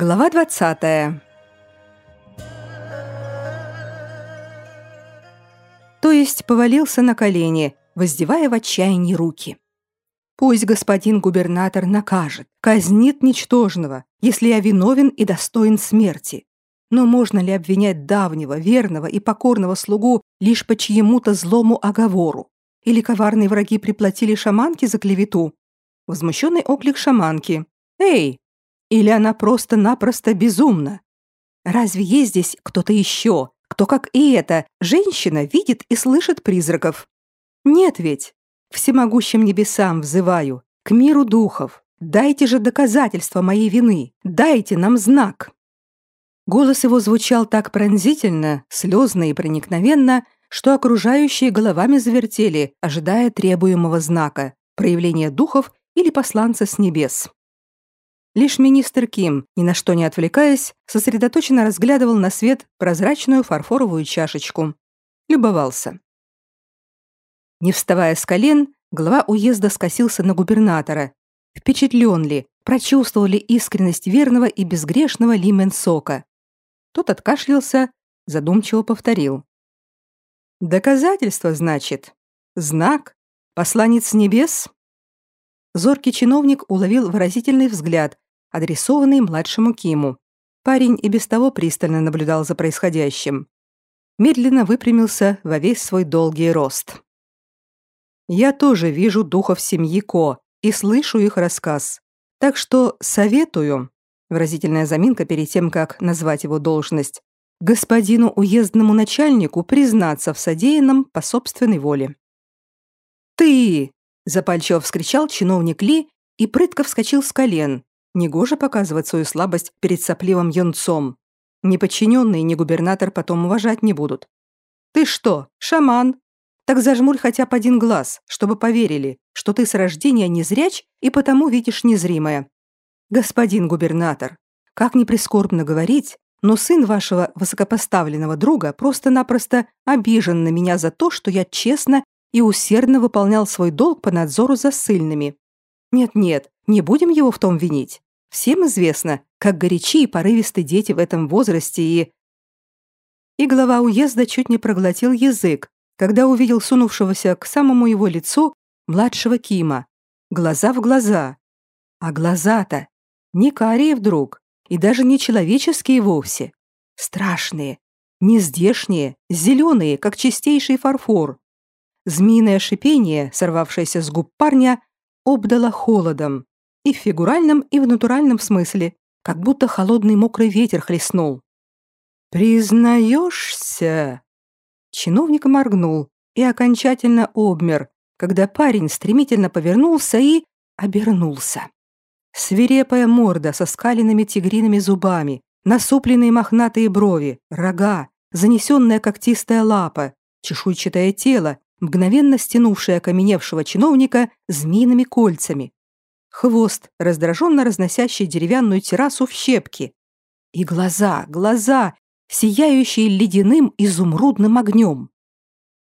Глава 20. То есть повалился на колени, воздевая в отчаянии руки. Пусть господин губернатор накажет, казнит ничтожного, если я виновен и достоин смерти. Но можно ли обвинять давнего, верного и покорного слугу лишь по чьему-то злому оговору? Или коварные враги приплатили шаманке за клевету? Возмущенный оклик шаманки. «Эй, или она просто-напросто безумна? Разве есть здесь кто-то еще, кто, как и эта, женщина видит и слышит призраков? Нет ведь. Всемогущим небесам взываю, к миру духов. Дайте же доказательства моей вины, дайте нам знак. Голос его звучал так пронзительно, слезно и проникновенно, что окружающие головами завертели, ожидая требуемого знака, проявления духов или посланца с небес. Лишь министр Ким, ни на что не отвлекаясь, сосредоточенно разглядывал на свет прозрачную фарфоровую чашечку. Любовался. Не вставая с колен, глава уезда скосился на губернатора. Впечатлен ли, прочувствовал ли искренность верного и безгрешного Ли Сока? Тот откашлялся, задумчиво повторил. «Доказательство, значит? Знак? Посланец небес?» Зоркий чиновник уловил выразительный взгляд, адресованный младшему Киму. Парень и без того пристально наблюдал за происходящим. Медленно выпрямился во весь свой долгий рост. «Я тоже вижу духов семьи Ко и слышу их рассказ. Так что советую...» Выразительная заминка перед тем, как назвать его должность. «Господину уездному начальнику признаться в содеянном по собственной воле». «Ты!» Запальчиво вскричал чиновник Ли и прытко вскочил с колен. Негоже показывать свою слабость перед сопливым юнцом. Ни подчиненные, ни губернатор потом уважать не будут. «Ты что, шаман? Так зажмурь хотя бы один глаз, чтобы поверили, что ты с рождения не зряч и потому видишь незримое. Господин губернатор, как ни прискорбно говорить, но сын вашего высокопоставленного друга просто-напросто обижен на меня за то, что я честно и усердно выполнял свой долг по надзору за ссыльными. Нет-нет, не будем его в том винить. Всем известно, как горячи и порывисты дети в этом возрасте и... И глава уезда чуть не проглотил язык, когда увидел сунувшегося к самому его лицу младшего Кима. Глаза в глаза. А глаза-то не карие вдруг, и даже не человеческие вовсе. Страшные, нездешние, зеленые, как чистейший фарфор. Змеиное шипение, сорвавшееся с губ парня, обдало холодом. И в фигуральном, и в натуральном смысле, как будто холодный мокрый ветер хлестнул. «Признаешься?» Чиновник моргнул и окончательно обмер, когда парень стремительно повернулся и обернулся. Свирепая морда со скаленными тигриными зубами, насупленные мохнатые брови, рога, занесенная когтистая лапа, чешуйчатое тело, мгновенно стянувший окаменевшего чиновника змеиными кольцами, хвост, раздраженно разносящий деревянную террасу в щепки, и глаза, глаза, сияющие ледяным изумрудным огнем.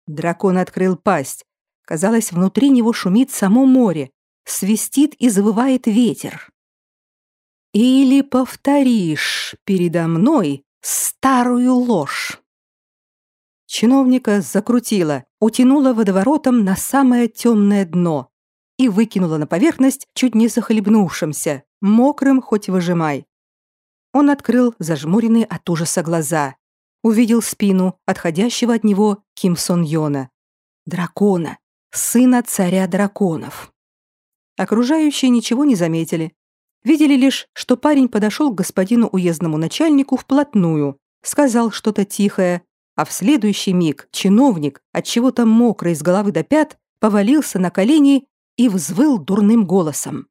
Дракон открыл пасть. Казалось, внутри него шумит само море, свистит и завывает ветер. «Или повторишь передо мной старую ложь?» Чиновника закрутила, утянула водоворотом на самое темное дно и выкинула на поверхность чуть не захлебнувшимся, мокрым хоть выжимай. Он открыл зажмуренные от ужаса глаза, увидел спину отходящего от него Ким Сон Йона. Дракона, сына царя драконов. Окружающие ничего не заметили. Видели лишь, что парень подошел к господину уездному начальнику вплотную, сказал что-то тихое, а в следующий миг чиновник, от чего-то мокрый с головы до пят, повалился на колени и взвыл дурным голосом.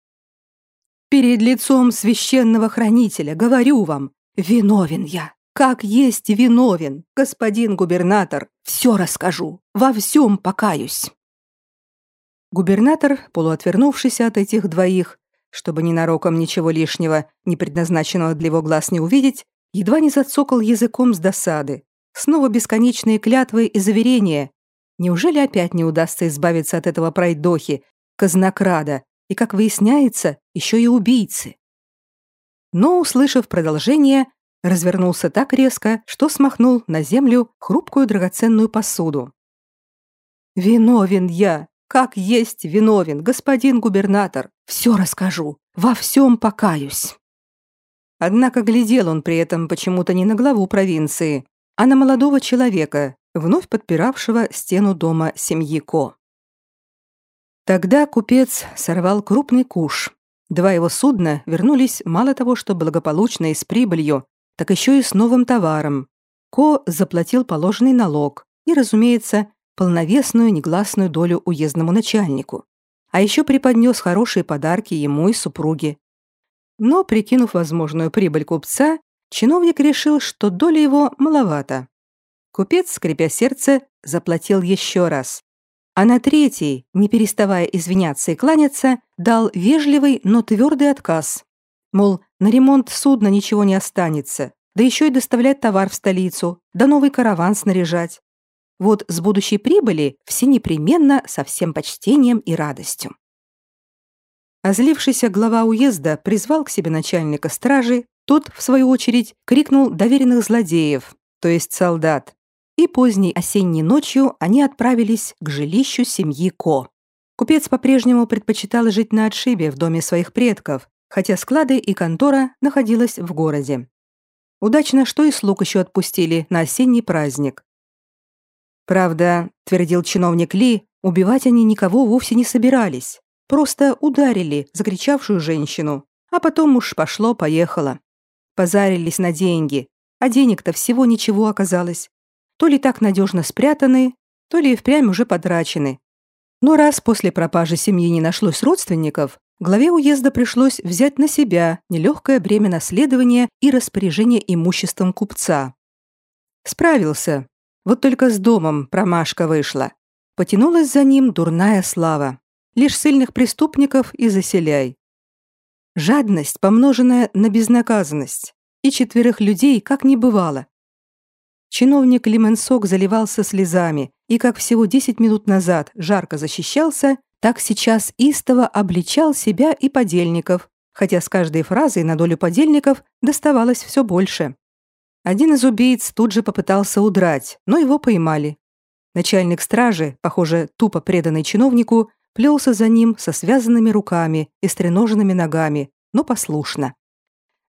«Перед лицом священного хранителя говорю вам, виновен я, как есть виновен, господин губернатор, все расскажу, во всем покаюсь». Губернатор, полуотвернувшись от этих двоих, чтобы ненароком ничего лишнего, не предназначенного для его глаз не увидеть, едва не зацокал языком с досады, Снова бесконечные клятвы и заверения. Неужели опять не удастся избавиться от этого пройдохи, казнокрада и, как выясняется, еще и убийцы? но, услышав продолжение, развернулся так резко, что смахнул на землю хрупкую драгоценную посуду. «Виновен я! Как есть виновен, господин губернатор! Все расскажу, во всем покаюсь!» Однако глядел он при этом почему-то не на главу провинции, а на молодого человека, вновь подпиравшего стену дома семьи Ко. Тогда купец сорвал крупный куш. Два его судна вернулись мало того, что благополучно и с прибылью, так еще и с новым товаром. Ко заплатил положенный налог и, разумеется, полновесную негласную долю уездному начальнику. А еще преподнес хорошие подарки ему и супруге. Но, прикинув возможную прибыль купца, чиновник решил, что доля его маловато. Купец, скрипя сердце, заплатил еще раз. А на третий, не переставая извиняться и кланяться, дал вежливый, но твердый отказ. Мол, на ремонт судна ничего не останется, да еще и доставлять товар в столицу, да новый караван снаряжать. Вот с будущей прибыли все непременно со всем почтением и радостью. Озлившийся глава уезда призвал к себе начальника стражи, тот, в свою очередь, крикнул доверенных злодеев, то есть солдат, и поздней осенней ночью они отправились к жилищу семьи Ко. Купец по-прежнему предпочитал жить на отшибе в доме своих предков, хотя склады и контора находилась в городе. Удачно, что и слуг еще отпустили на осенний праздник. Правда, твердил чиновник Ли, убивать они никого вовсе не собирались. Просто ударили закричавшую женщину, а потом уж пошло-поехало. Позарились на деньги, а денег-то всего ничего оказалось. То ли так надежно спрятаны, то ли и впрямь уже потрачены. Но раз после пропажи семьи не нашлось родственников, главе уезда пришлось взять на себя нелегкое бремя наследования и распоряжения имуществом купца. Справился. Вот только с домом промашка вышла. Потянулась за ним дурная слава. Лишь сильных преступников и заселяй. Жадность, помноженная на безнаказанность. И четверых людей как не бывало. Чиновник Лименсок заливался слезами и, как всего 10 минут назад, жарко защищался, так сейчас истово обличал себя и подельников, хотя с каждой фразой на долю подельников доставалось все больше. Один из убийц тут же попытался удрать, но его поймали. Начальник стражи, похоже, тупо преданный чиновнику, плелся за ним со связанными руками и стреноженными ногами, но послушно.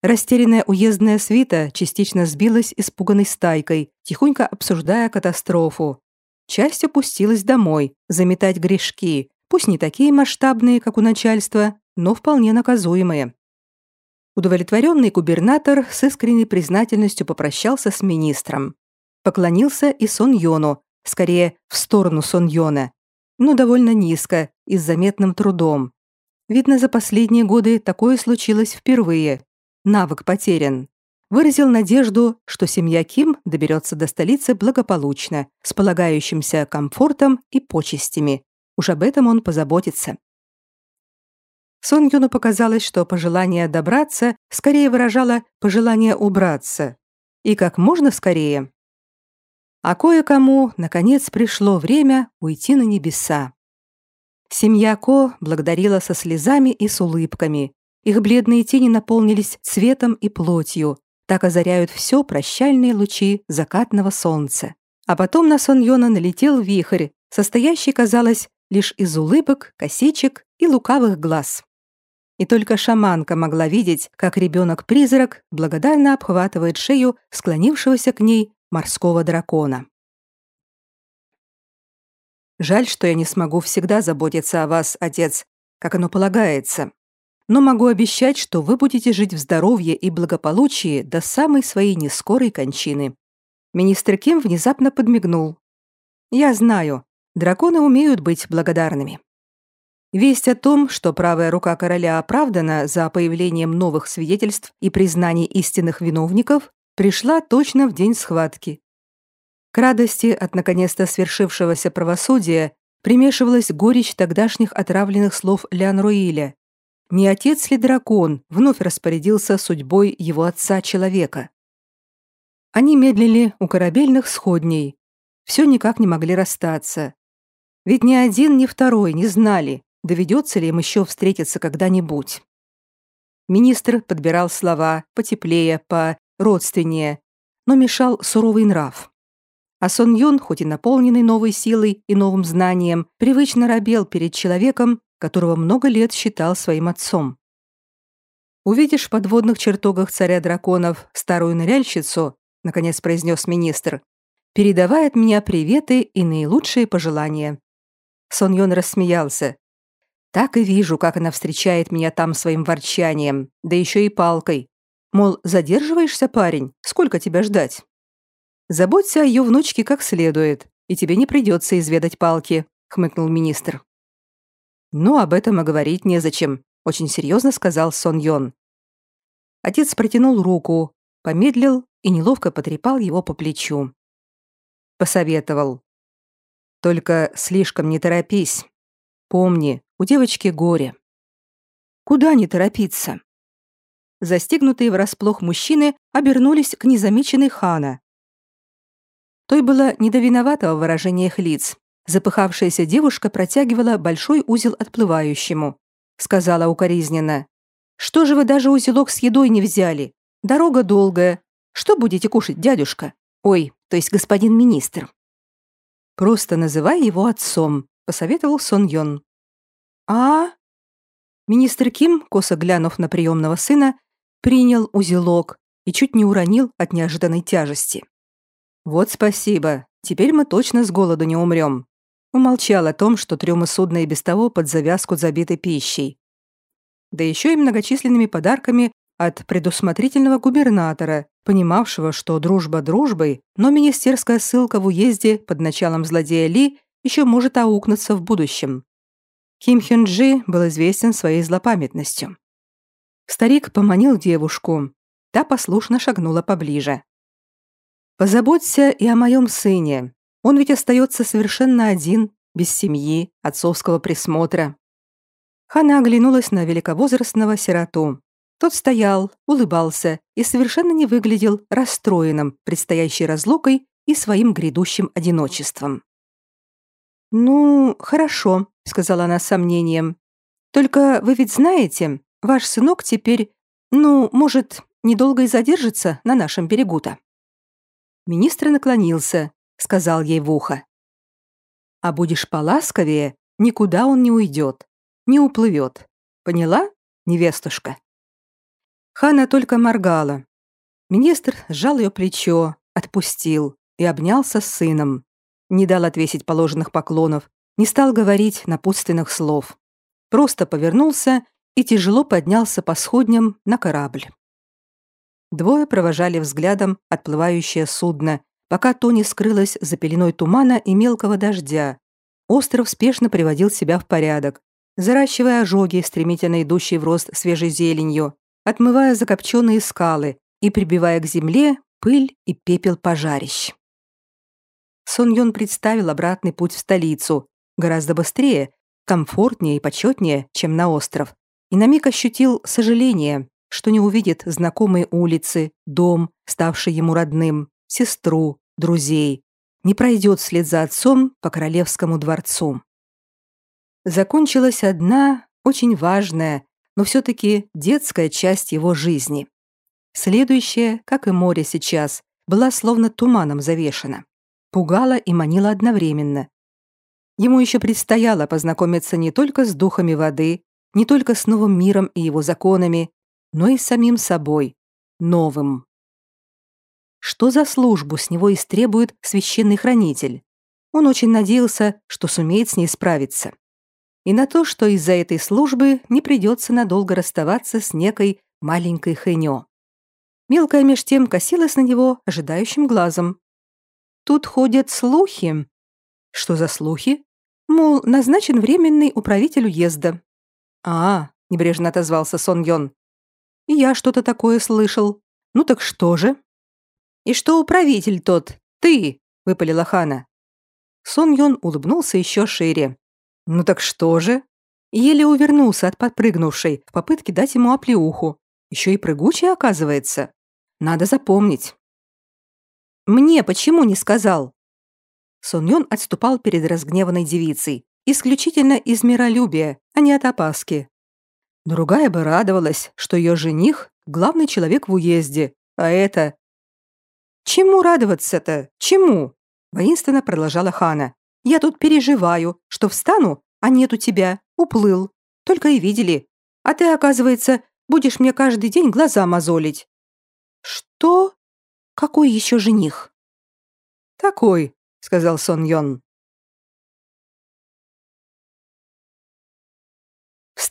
Растерянная уездная свита частично сбилась испуганной стайкой, тихонько обсуждая катастрофу. Часть опустилась домой, заметать грешки, пусть не такие масштабные, как у начальства, но вполне наказуемые. Удовлетворенный губернатор с искренней признательностью попрощался с министром. Поклонился и Сон Йону, скорее в сторону Сон Йона, но довольно низко и с заметным трудом. Видно, за последние годы такое случилось впервые. Навык потерян. Выразил надежду, что семья Ким доберется до столицы благополучно, с полагающимся комфортом и почестями, Уж об этом он позаботится. Сон Юну показалось, что пожелание добраться скорее выражало пожелание убраться. И как можно скорее. А кое-кому, наконец, пришло время уйти на небеса. Семья Ко благодарила со слезами и с улыбками. Их бледные тени наполнились цветом и плотью. Так озаряют все прощальные лучи закатного солнца. А потом на Сон Йона налетел вихрь, состоящий, казалось, лишь из улыбок, косичек и лукавых глаз. И только шаманка могла видеть, как ребенок-призрак благодарно обхватывает шею склонившегося к ней морского дракона. Жаль, что я не смогу всегда заботиться о вас, отец, как оно полагается. Но могу обещать, что вы будете жить в здоровье и благополучии до самой своей нескорой кончины. Министр Ким внезапно подмигнул. Я знаю, Драконы умеют быть благодарными. Весть о том, что правая рука короля оправдана за появлением новых свидетельств и признаний истинных виновников, пришла точно в день схватки. К радости от наконец-то свершившегося правосудия примешивалась горечь тогдашних отравленных слов Лян Руиля. Не отец ли дракон вновь распорядился судьбой его отца-человека? Они медлили у корабельных сходней. Все никак не могли расстаться. Ведь ни один, ни второй не знали, доведется ли им еще встретиться когда-нибудь. Министр подбирал слова потеплее, по родственнее, но мешал суровый нрав. А Сон Юн, хоть и наполненный новой силой и новым знанием, привычно робел перед человеком, которого много лет считал своим отцом. «Увидишь в подводных чертогах царя драконов старую ныряльщицу», наконец произнес министр, «передавай от меня приветы и наилучшие пожелания». Сон Йон рассмеялся. «Так и вижу, как она встречает меня там своим ворчанием, да еще и палкой. Мол, задерживаешься, парень? Сколько тебя ждать? Заботься о ее внучке как следует, и тебе не придется изведать палки, хмыкнул министр. Ну, об этом и говорить незачем, очень серьезно сказал Сон Йон. Отец протянул руку, помедлил и неловко потрепал его по плечу. Посоветовал. Только слишком не торопись. Помни, у девочки горе. Куда не торопиться? Застигнутые врасплох мужчины обернулись к незамеченной Хана. Той было не до виноватого выражения их лиц. Запыхавшаяся девушка протягивала большой узел отплывающему. Сказала укоризненно. «Что же вы даже узелок с едой не взяли? Дорога долгая. Что будете кушать, дядюшка? Ой, то есть господин министр». «Просто называй его отцом», — посоветовал Сон Йон. «А?» Министр Ким, косо глянув на приемного сына, принял узелок и чуть не уронил от неожиданной тяжести. «Вот спасибо, теперь мы точно с голоду не умрем». Умолчал о том, что трюмы судна и без того под завязку забиты пищей. Да еще и многочисленными подарками от предусмотрительного губернатора, понимавшего, что дружба дружбой, но министерская ссылка в уезде под началом злодея Ли еще может аукнуться в будущем. Ким Хюн Джи был известен своей злопамятностью. Старик поманил девушку. Та послушно шагнула поближе. «Позаботься и о моем сыне. Он ведь остается совершенно один, без семьи, отцовского присмотра». Хана оглянулась на великовозрастного сироту. Тот стоял, улыбался и совершенно не выглядел расстроенным предстоящей разлукой и своим грядущим одиночеством. «Ну, хорошо», — сказала она с сомнением. «Только вы ведь знаете, Ваш сынок теперь, ну, может, недолго и задержится на нашем берегу-то». Министр наклонился, сказал ей в ухо. «А будешь поласковее, никуда он не уйдет, не уплывет. Поняла, невестушка?» Хана только моргала. Министр сжал ее плечо, отпустил и обнялся с сыном. Не дал отвесить положенных поклонов, не стал говорить напутственных слов. Просто повернулся и тяжело поднялся по сходням на корабль. Двое провожали взглядом отплывающее судно, пока то не скрылось за пеленой тумана и мелкого дождя. Остров спешно приводил себя в порядок, заращивая ожоги, стремительно идущие в рост свежей зеленью, отмывая закопченные скалы и прибивая к земле пыль и пепел пожарищ. Сон Йон представил обратный путь в столицу, гораздо быстрее, комфортнее и почетнее, чем на остров, и на миг ощутил сожаление, что не увидит знакомые улицы, дом, ставший ему родным, сестру, друзей, не пройдет вслед за отцом по королевскому дворцу. Закончилась одна, очень важная, но все-таки детская часть его жизни. Следующая, как и море сейчас, была словно туманом завешена. Пугала и манила одновременно. Ему еще предстояло познакомиться не только с духами воды, не только с новым миром и его законами, но и с самим собой, новым. Что за службу с него истребует священный хранитель? Он очень надеялся, что сумеет с ней справиться. И на то, что из-за этой службы не придется надолго расставаться с некой маленькой Хэньо. Мелкая меж тем косилась на него ожидающим глазом. Тут ходят слухи. Что за слухи? Мол, назначен временный управитель уезда. «А, — небрежно отозвался Сон Йон. «И я что-то такое слышал. Ну так что же?» «И что управитель тот? Ты!» — выпалила Хана. Сон Йон улыбнулся еще шире. «Ну так что же?» Еле увернулся от подпрыгнувшей в попытке дать ему оплеуху. Еще и прыгучий, оказывается. Надо запомнить. «Мне почему не сказал?» Сон Йон отступал перед разгневанной девицей, исключительно из миролюбия, а не от опаски. Другая бы радовалась, что ее жених — главный человек в уезде, а это... «Чему радоваться-то? Чему?» — воинственно продолжала Хана. «Я тут переживаю, что встану, а нету тебя, уплыл. Только и видели. А ты, оказывается, будешь мне каждый день глаза мозолить». «Что? Какой еще жених?» «Такой», — сказал Сон Йон.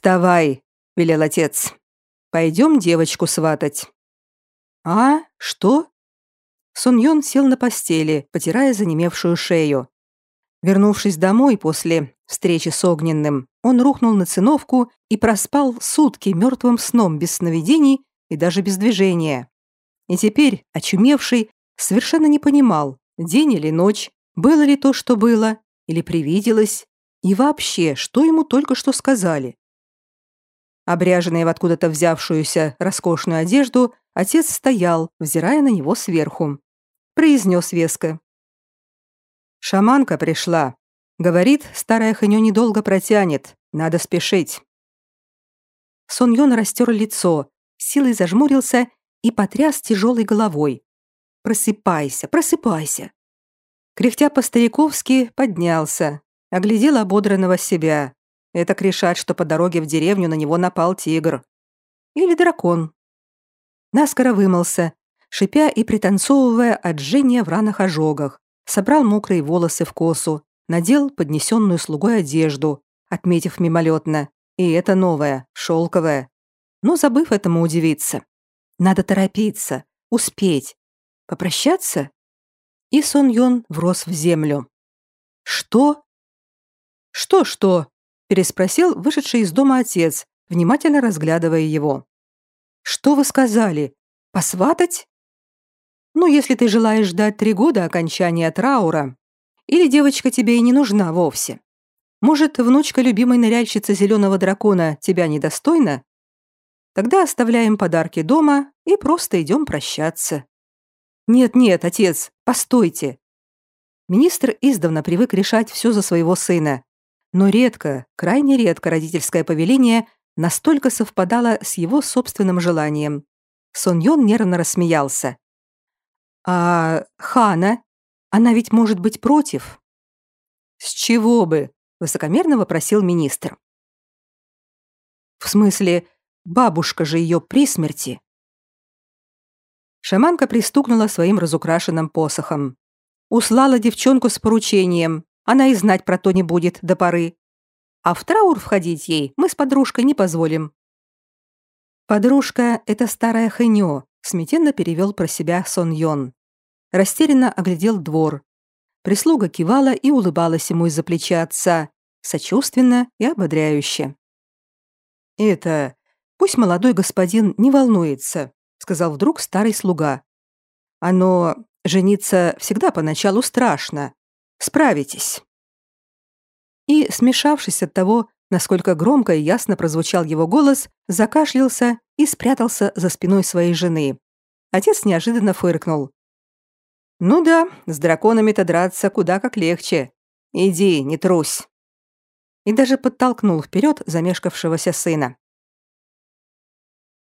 «Вставай», — велел отец. «Пойдем девочку сватать». «А? Что?» Сон Йон сел на постели, потирая занемевшую шею. Вернувшись домой после встречи с Огненным, он рухнул на циновку и проспал сутки мертвым сном без сновидений и даже без движения. И теперь, очумевший, совершенно не понимал, день или ночь, было ли то, что было, или привиделось, и вообще, что ему только что сказали. Обряженный в откуда-то взявшуюся роскошную одежду, отец стоял, взирая на него сверху. Произнес веско. «Шаманка пришла. Говорит, старая хынё недолго протянет. Надо спешить». Сон Йон растер лицо, силой зажмурился и потряс тяжелой головой. «Просыпайся, просыпайся!» Кряхтя по-стариковски поднялся, оглядел ободранного себя, это решать, что по дороге в деревню на него напал тигр. Или дракон. Наскоро вымылся, шипя и пританцовывая от жжения в ранах ожогах, собрал мокрые волосы в косу, надел поднесенную слугой одежду, отметив мимолетно. И это новое, шелковое. Но забыв этому удивиться. Надо торопиться, успеть. Попрощаться? И Сон Йон врос в землю. Что? Что-что? Переспросил вышедший из дома отец, внимательно разглядывая его. «Что вы сказали? Посватать?» «Ну, если ты желаешь ждать три года окончания траура, или девочка тебе и не нужна вовсе. Может, внучка любимой ныряльщицы зеленого дракона тебя недостойна? Тогда оставляем подарки дома и просто идем прощаться». «Нет-нет, отец, постойте». Министр издавна привык решать все за своего сына, но редко, крайне редко родительское повеление настолько совпадало с его собственным желанием. Сон Йон нервно рассмеялся. «А Хана? Она ведь может быть против?» «С чего бы?» — высокомерно вопросил министр. «В смысле, бабушка же ее при смерти?» Шаманка пристукнула своим разукрашенным посохом. Услала девчонку с поручением, она и знать про то не будет до поры. А в траур входить ей мы с подружкой не позволим». «Подружка — это старая хынё», — смятенно перевел про себя Сон Йон. Растерянно оглядел двор. Прислуга кивала и улыбалась ему из-за плеча отца, сочувственно и ободряюще. «Это... Пусть молодой господин не волнуется», — сказал вдруг старый слуга. «Оно... Жениться всегда поначалу страшно, Справитесь». И, смешавшись от того, насколько громко и ясно прозвучал его голос, закашлялся и спрятался за спиной своей жены. Отец неожиданно фыркнул. «Ну да, с драконами-то драться куда как легче. Иди, не трусь». И даже подтолкнул вперед замешкавшегося сына.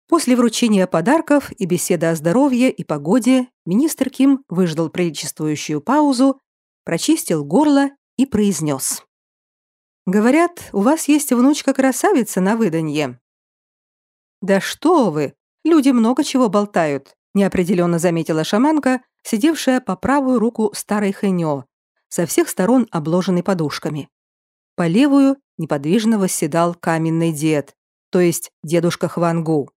После вручения подарков и беседы о здоровье и погоде министр Ким выждал приличествующую паузу прочистил горло и произнес. «Говорят, у вас есть внучка-красавица на выданье». «Да что вы! Люди много чего болтают», неопределенно заметила шаманка, сидевшая по правую руку старой хэньо, со всех сторон обложенной подушками. По левую неподвижно восседал каменный дед, то есть дедушка Хвангу.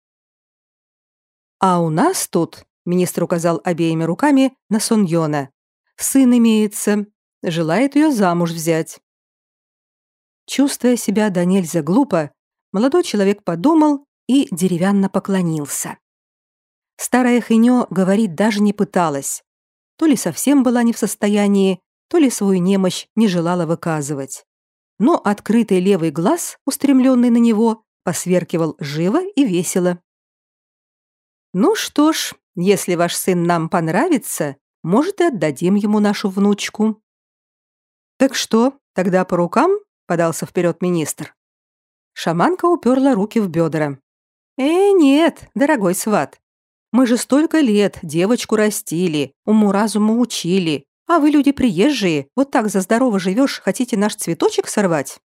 «А у нас тут», — министр указал обеими руками на Соньона, Сын имеется, желает ее замуж взять. Чувствуя себя до нельзя глупо, молодой человек подумал и деревянно поклонился. Старая Хинё говорить даже не пыталась. То ли совсем была не в состоянии, то ли свою немощь не желала выказывать. Но открытый левый глаз, устремленный на него, посверкивал живо и весело. «Ну что ж, если ваш сын нам понравится, может, и отдадим ему нашу внучку». «Так что, тогда по рукам?» — подался вперед министр. Шаманка уперла руки в бедра. «Э, нет, дорогой сват. Мы же столько лет девочку растили, уму-разуму учили, а вы люди приезжие, вот так за здорово живешь, хотите наш цветочек сорвать?»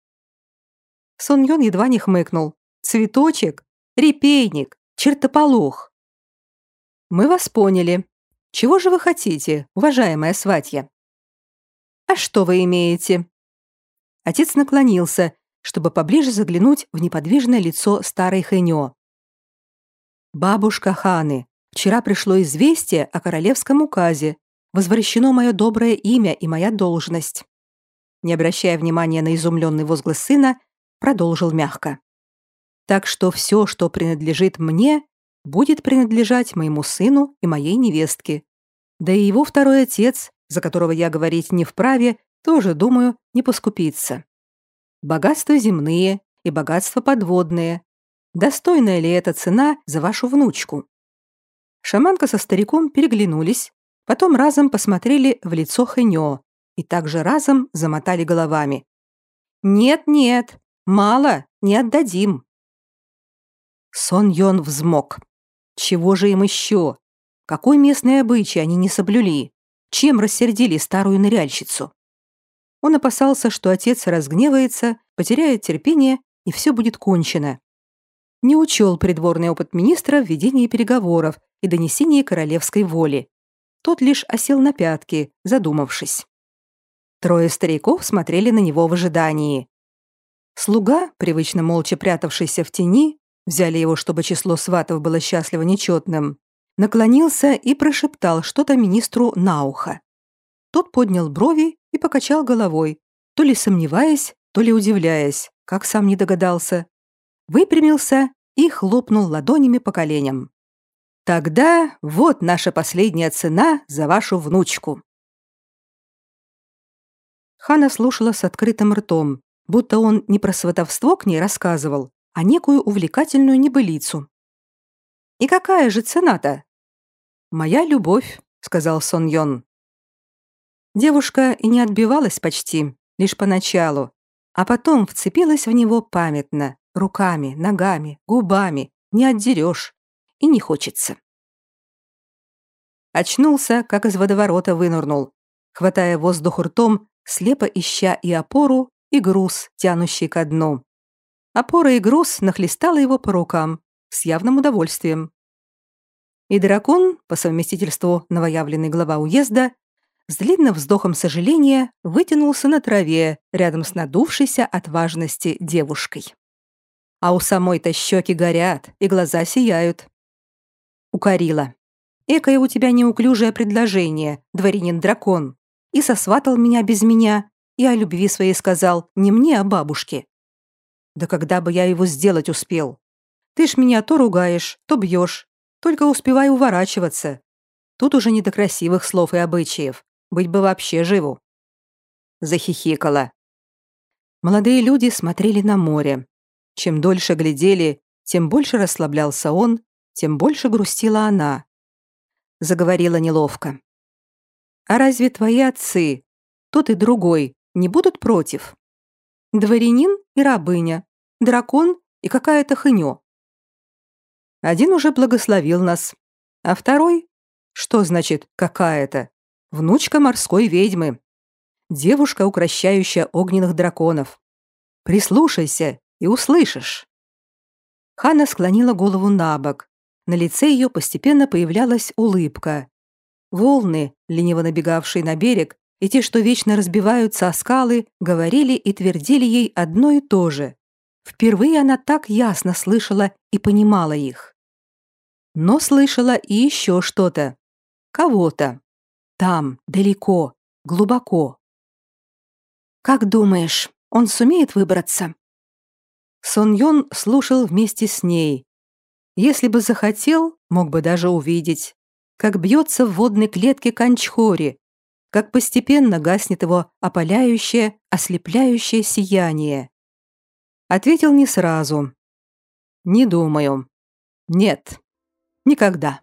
Сон Йон едва не хмыкнул. «Цветочек? Репейник? Чертополох?» «Мы вас поняли. Чего же вы хотите, уважаемая сватья?» «А что вы имеете?» Отец наклонился, чтобы поближе заглянуть в неподвижное лицо старой Хэньо. «Бабушка Ханы, вчера пришло известие о королевском указе. Возвращено мое доброе имя и моя должность». Не обращая внимания на изумленный возглас сына, продолжил мягко. «Так что все, что принадлежит мне, будет принадлежать моему сыну и моей невестке. Да и его второй отец, за которого я говорить не вправе, тоже, думаю, не поскупится. Богатства земные и богатства подводные. Достойная ли эта цена за вашу внучку? Шаманка со стариком переглянулись, потом разом посмотрели в лицо Хэньо и также разом замотали головами. «Нет-нет, мало, не отдадим». Сон Йон взмок. Чего же им еще? Какой местный обычай они не соблюли? Чем рассердили старую ныряльщицу? Он опасался, что отец разгневается, потеряет терпение, и все будет кончено. Не учел придворный опыт министра в ведении переговоров и донесении королевской воли. Тот лишь осел на пятки, задумавшись. Трое стариков смотрели на него в ожидании. Слуга, привычно молча прятавшийся в тени, взяли его, чтобы число сватов было счастливо нечетным, наклонился и прошептал что-то министру на ухо. Тот поднял брови и покачал головой, то ли сомневаясь, то ли удивляясь, как сам не догадался. Выпрямился и хлопнул ладонями по коленям. «Тогда вот наша последняя цена за вашу внучку». Хана слушала с открытым ртом, будто он не про сватовство к ней рассказывал, а некую увлекательную небылицу. «И какая же цена-то?» «Моя любовь», — сказал Сон Йон. Девушка и не отбивалась почти, лишь поначалу, а потом вцепилась в него памятно, руками, ногами, губами, не отдерешь, и не хочется. Очнулся, как из водоворота вынырнул, хватая воздух ртом, слепо ища и опору, и груз, тянущий ко дну. Опора и груз нахлестала его по рукам, с явным удовольствием. И дракон, по совместительству новоявленный глава уезда, с длинным вздохом сожаления вытянулся на траве рядом с надувшейся от важности девушкой. А у самой-то щеки горят и глаза сияют. Укорила. «Экое у тебя неуклюжее предложение, дворянин-дракон. И сосватал меня без меня, и о любви своей сказал не мне, а бабушке. Да когда бы я его сделать успел? Ты ж меня то ругаешь, то бьешь, только успевай уворачиваться. Тут уже не до красивых слов и обычаев. Быть бы вообще живу. Захихикала. Молодые люди смотрели на море. Чем дольше глядели, тем больше расслаблялся он, тем больше грустила она. Заговорила неловко. «А разве твои отцы, тот и другой, не будут против? Дворянин и рабыня, дракон и какая-то хынё. Один уже благословил нас, а второй? Что значит «какая-то»? внучка морской ведьмы, девушка, укращающая огненных драконов. Прислушайся и услышишь. Хана склонила голову на бок. На лице ее постепенно появлялась улыбка. Волны, лениво набегавшие на берег, и те, что вечно разбиваются о скалы, говорили и твердили ей одно и то же. Впервые она так ясно слышала и понимала их. Но слышала и еще что-то. Кого-то. Там, далеко, глубоко. «Как думаешь, он сумеет выбраться?» Сон Йон слушал вместе с ней. Если бы захотел, мог бы даже увидеть, как бьется в водной клетке Канчхори, как постепенно гаснет его опаляющее, ослепляющее сияние. Ответил не сразу. «Не думаю. Нет. Никогда».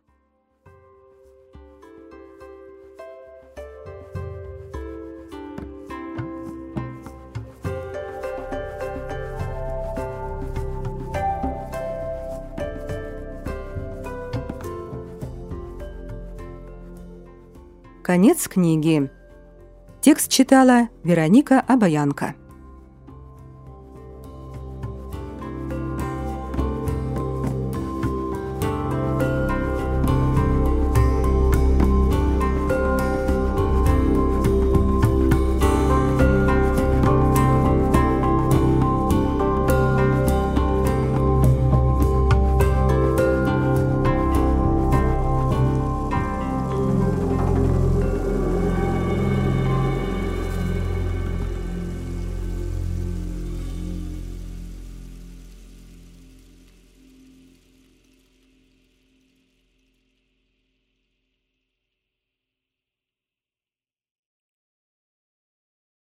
Конец книги. Текст читала Вероника Обаянка.